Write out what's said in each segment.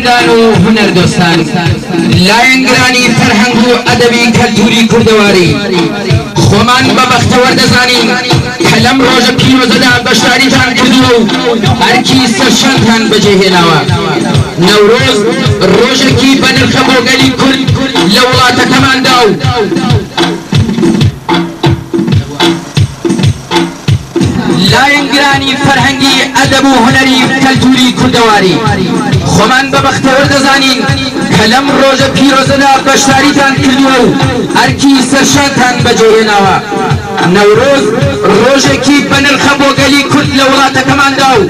هنەردان و هونەردۆستان لایەنگرانی فەرهەنگ و ئەدەبی کەلتوری کوردەواری خۆمان بەبەختەوە دەزانین کە لەم ڕۆژە پیرۆزەدا بەشداریتان کردووە و ئەرکی سەرشانتان بەجێهێناوە نەورۆز ڕۆژێکی بەنرخە بۆگەلی کورد لە وڵاتەکەماندا و لایەنگرانی فەرهەنگی ئەدەب و هەنەری کەلتوری کوردەواری خۆمان بەبختەوە دەزانین کە لەم ڕۆژە پیرۆزەدا بەشداریتان کردووە و ئەرکی سەرشانتان بەجۆێناوە نەورۆز ڕۆژێکی بەنرخە بۆ گەلی کورد لە وڵاتەکەماندا و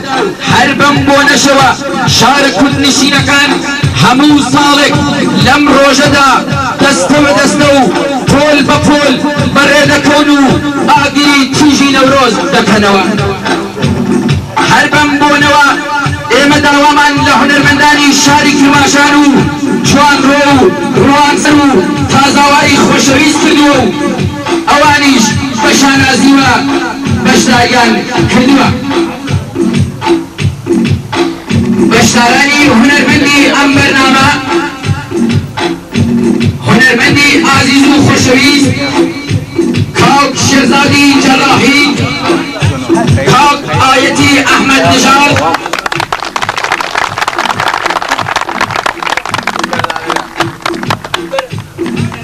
هەر بەم بۆ نەشەوە شار کورد نشینەکان هەموو ساڵێک لەم ڕۆژەدا دەستەوە دەستە و پۆل بە پۆل بەڕێ دەکەون و ئاگری تیژی نەورۆز دەکەنەوە. خاندانی شاری کرماشان و جوانڕۆ و ڕوانسەر و تازاواری خۆشەویست کردووە و ئەوانیش بە شانازیوە بەشداریان کردووە بەشدارانی هونەرمەندی ئەم بەرنامە هونەرمەندی ئازیز و خۆشەویست کاک شێرزادی جەڕاحی کاک ئایەتی ئەحمەد نژاد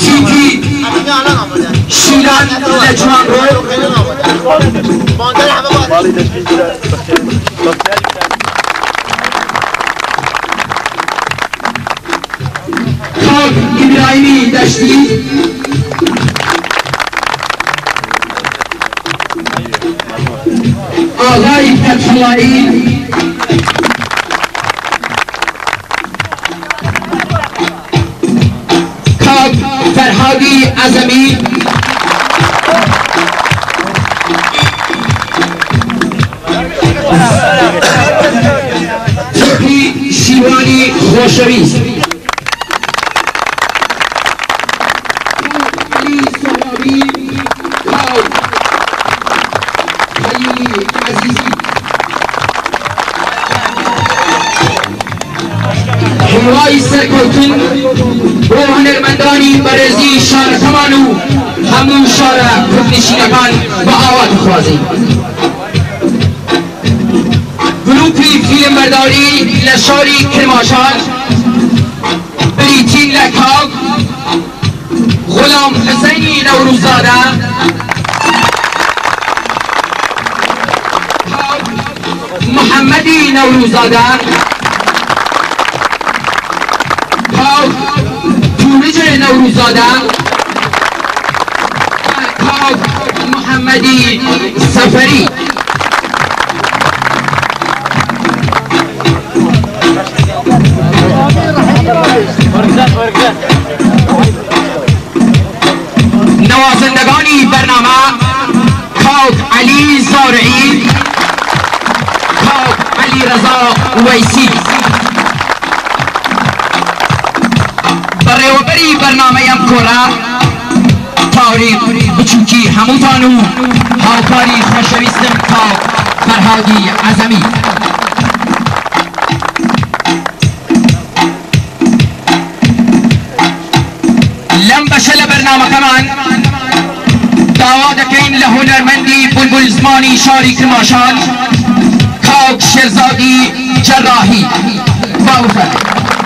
Çünkü Şilan ile Cuango Kalk İbrahim'i deştiği Ağlay Fethullah Maggie Azami. Shivani Khoshavi. عمرای سرکوتون و هنرمندانی برزی شار کمانو همون شار کردنشینکان با آوات خوازی گروپی فیلم برداری لشاری کرماشان بریتین لکاک غلام حسینی نوروزاده محمدی نوروزاده المزودة کاف محمدی سفری نوازندگانی برنامه کاف علی زارعی کاف علی رضا ویسی بری بەرنامە ئەم کۆلا پاوری بچووکی هەمووتان هاوکاری خۆشەویستم تا فرهادی عظمی لم بشل برنامه کمان داواد دەکەین لە هونەرمەندی بولبول زمانی شاری کرماشان کاک شرزادی جراحی باوفەر